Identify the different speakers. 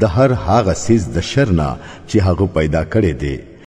Speaker 1: د هر هغه سیز د شر نه چې هغه پیدا کړي دي